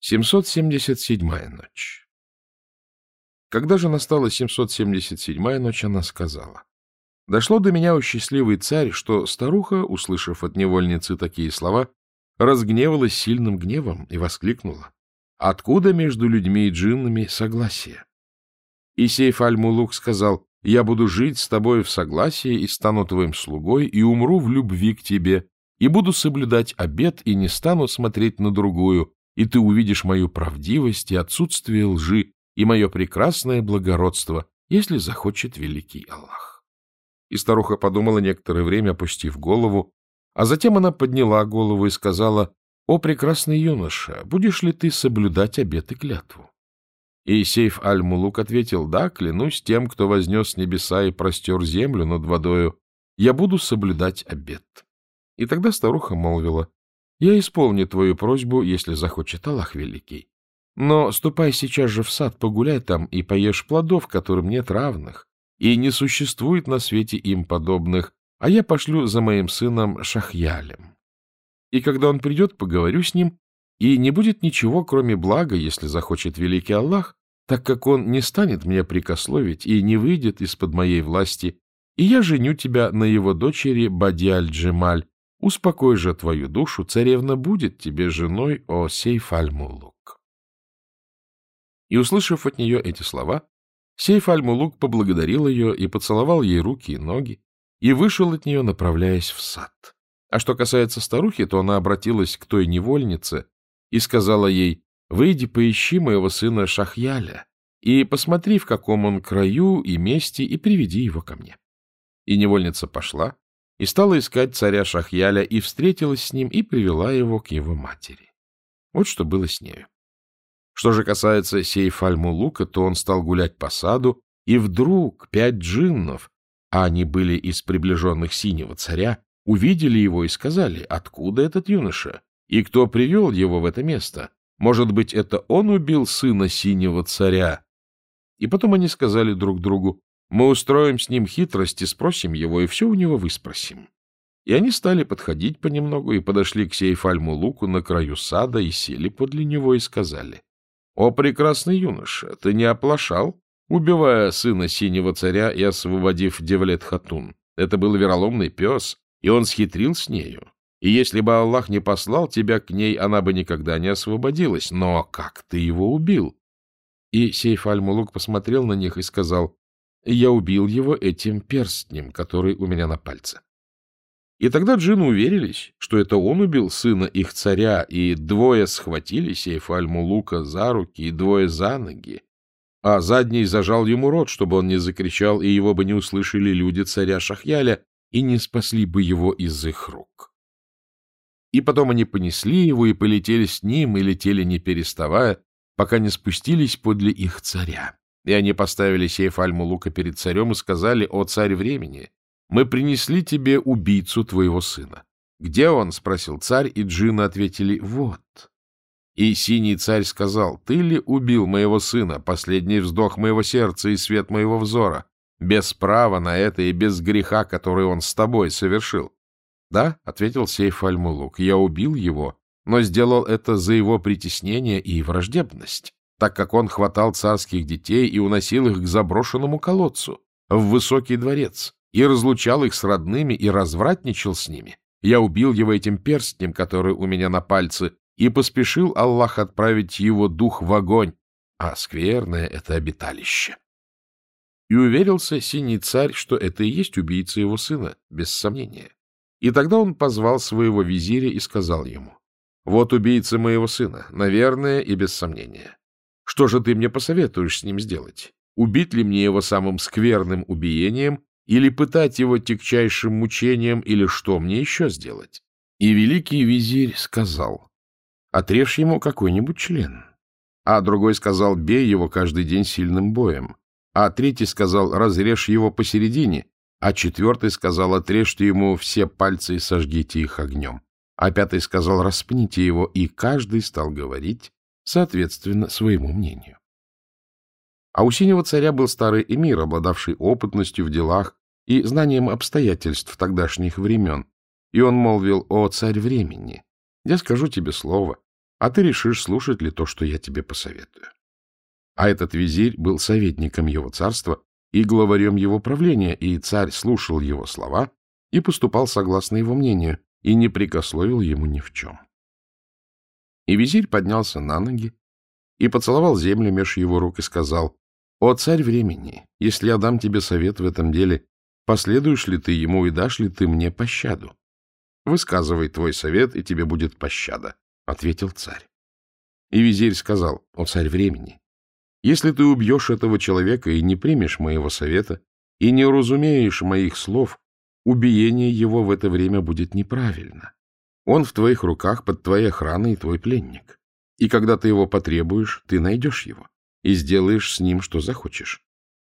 777-я ночь Когда же настала 777-я ночь, она сказала, «Дошло до меня, о счастливый царь, что старуха, услышав от невольницы такие слова, разгневалась сильным гневом и воскликнула, «Откуда между людьми и джиннами согласие?» И Сейф Аль-Мулук сказал, «Я буду жить с тобой в согласии и стану твоим слугой, и умру в любви к тебе, и буду соблюдать обет, и не стану смотреть на другую, и ты увидишь мою правдивость и отсутствие лжи, и мое прекрасное благородство, если захочет великий Аллах. И старуха подумала некоторое время, опустив голову, а затем она подняла голову и сказала, «О, прекрасный юноша, будешь ли ты соблюдать обет и клятву?» И Сейф Аль-Мулук ответил, «Да, клянусь тем, кто вознес небеса и простер землю над водою, я буду соблюдать обет». И тогда старуха молвила, я исполню твою просьбу, если захочет Аллах Великий. Но ступай сейчас же в сад, погуляй там и поешь плодов, которым нет равных, и не существует на свете им подобных, а я пошлю за моим сыном Шахьялем. И когда он придет, поговорю с ним, и не будет ничего, кроме блага, если захочет великий Аллах, так как он не станет меня прикословить и не выйдет из-под моей власти, и я женю тебя на его дочери Бадиаль-Джемаль, Успокой же твою душу, царевна будет тебе женой, о Сейф Аль-Мулук. И, услышав от нее эти слова, Сейф Аль-Мулук поблагодарил ее и поцеловал ей руки и ноги, и вышел от нее, направляясь в сад. А что касается старухи, то она обратилась к той невольнице и сказала ей, «Выйди, поищи моего сына Шахьяля, и посмотри, в каком он краю и месте, и приведи его ко мне». И невольница пошла, и стала искать царя Шахьяля, и встретилась с ним, и привела его к его матери. Вот что было с нею. Что же касается Сейфаль-Мулука, то он стал гулять по саду, и вдруг пять джиннов, а они были из приближенных синего царя, увидели его и сказали, откуда этот юноша, и кто привел его в это место. Может быть, это он убил сына синего царя? И потом они сказали друг другу, мы устроим с ним хитрость и спросим его, и все у него выспросим. И они стали подходить понемногу и подошли к Сейфальму Луку на краю сада и сели подле него и сказали, «О, прекрасный юноша, ты не оплошал, убивая сына синего царя и освободив Девлет Хатун? Это был вероломный пес, и он схитрил с нею. И если бы Аллах не послал тебя к ней, она бы никогда не освободилась. Но как ты его убил?» И Сейф Аль-Мулук посмотрел на них и сказал, я убил его этим перстнем, который у меня на пальце. И тогда джинны уверились, что это он убил сына их царя, и двое схватили Сейфа Аль-Мулука за руки и двое за ноги, а задний зажал ему рот, чтобы он не закричал, и его бы не услышали люди царя Шахьяля, и не спасли бы его из их рук. И потом они понесли его и полетели с ним, и летели не переставая, пока не спустились подле их царя. И они поставили сейф Аль-Мулука перед царем и сказали, «О царь времени, мы принесли тебе убийцу твоего сына». «Где он?» — спросил царь, и джинны ответили, «Вот». И синий царь сказал, «Ты ли убил моего сына, последний вздох моего сердца и свет моего взора, без права на это и без греха, который он с тобой совершил?» «Да», — ответил Сейф Аль-Мулук, — «я убил его, но сделал это за его притеснение и враждебность так как он хватал царских детей и уносил их к заброшенному колодцу, в высокий дворец, и разлучал их с родными и развратничал с ними. Я убил его этим перстнем, который у меня на пальце, и поспешил Аллах отправить его дух в огонь, а скверное — это обиталище. И уверился синий царь, что это и есть убийца его сына, без сомнения. И тогда он позвал своего визиря и сказал ему, «Вот убийца моего сына, наверное, и без сомнения. Что же ты мне посоветуешь с ним сделать? Убить ли мне его самым скверным убиением, или пытать его тягчайшим мучением, или что мне еще сделать? И великий визирь сказал, отрежь ему какой-нибудь член. А другой сказал, бей его каждый день сильным боем. А третий сказал, разрежь его посередине. А четвертый сказал, отрежьте ему все пальцы и сожгите их огнем. А пятый сказал, распните его, и каждый стал говорить, соответственно своему мнению. А у синего царя был старый эмир, обладавший опытностью в делах и знанием обстоятельств тогдашних времен, и он молвил «О, царь времени! Я скажу тебе слово, а ты решишь, слушать ли то, что я тебе посоветую. А этот визирь был советником его царства и главарем его правления, и царь слушал его слова и поступал согласно его мнению, и не прикословил ему ни в чем. И визирь поднялся на ноги и поцеловал землю меж его рук и сказал, «О, царь времени, если я дам тебе совет в этом деле, последуешь ли ты ему и дашь ли ты мне пощаду? Высказывай твой совет, и тебе будет пощада», — ответил царь. И визирь сказал, «О, царь времени, если ты убьешь этого человека и не примешь моего совета, и не уразумеешь моих слов, убиение его в это время будет неправильно. Он в твоих руках, под твоей охраной, твой пленник. И когда ты его потребуешь, ты найдешь его и сделаешь с ним, что захочешь.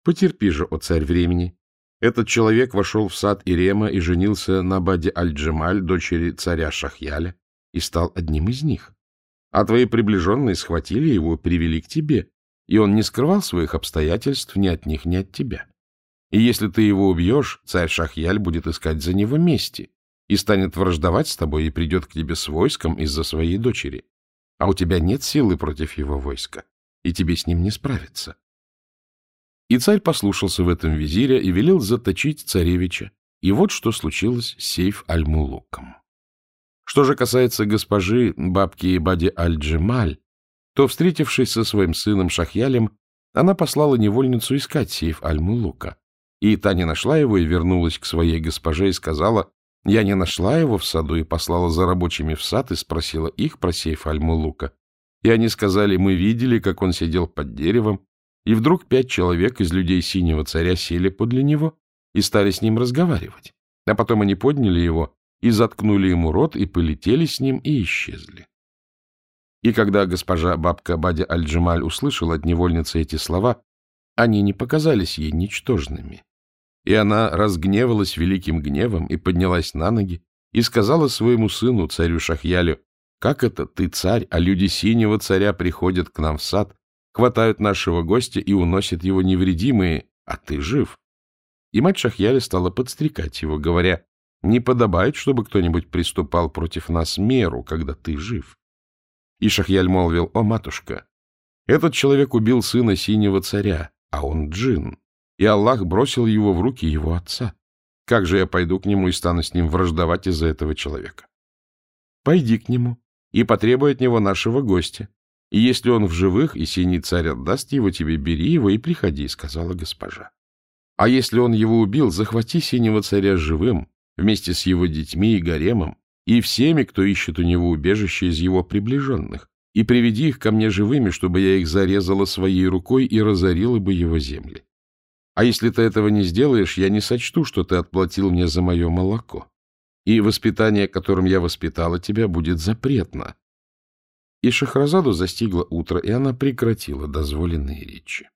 Потерпи же, о царь времени. Этот человек вошел в сад Ирема и женился на Баде Аль-Джемаль, дочери царя Шахьяля, и стал одним из них. А твои приближенные схватили его и привели к тебе, и он не скрывал своих обстоятельств ни от них, ни от тебя. И если ты его убьешь, царь Шахьяль будет искать за него мести и станет враждовать с тобой и придет к тебе с войском из-за своей дочери. А у тебя нет силы против его войска, и тебе с ним не справиться. И царь послушался в этом визиря и велел заточить царевича. И вот что случилось с Сейф Аль-Мулуком. Что же касается госпожи бабки Бади Аль-Джемаль, то, встретившись со своим сыном Шахьялем, она послала невольницу искать Сейф Аль-Мулука. И та не нашла его и вернулась к своей госпоже и сказала, «Я не нашла его в саду» и послала за рабочими в сад и спросила их про сейф Аль-Мулука. И они сказали, «Мы видели, как он сидел под деревом, и вдруг пять человек из людей синего царя сели подле него и стали с ним разговаривать. А потом они подняли его и заткнули ему рот, и полетели с ним, и исчезли. И когда госпожа бабка Бадя Аль-Джамаль услышала от невольницы эти слова, они не показались ей ничтожными. И она разгневалась великим гневом и поднялась на ноги и сказала своему сыну, царю Шахьялю, «Как это ты царь, а люди синего царя приходят к нам в сад, хватают нашего гостя и уносят его невредимые, а ты жив?» И мать Шахьяля стала подстрекать его, говоря, «Не подобает, чтобы кто-нибудь приступал против нас меру, когда ты жив». И Шахьяль молвил, «О, матушка, этот человек убил сына синего царя, а он джин, и Аллах бросил его в руки его отца. Как же я пойду к нему и стану с ним враждовать из-за этого человека? Пойди к нему и потребуй от него нашего гостя. И если он в живых, и синий царь отдаст его тебе, бери его и приходи, — сказала госпожа. А если он его убил, захвати синего царя живым, вместе с его детьми и гаремом, и всеми, кто ищет у него убежище из его приближенных, и приведи их ко мне живыми, чтобы я их зарезала своей рукой и разорила бы его земли. А если ты этого не сделаешь, я не сочту, что ты отплатил мне за мое молоко. И воспитание, которым я воспитала тебя, будет запретно. И Шахразаду застигло утро, и она прекратила дозволенные речи.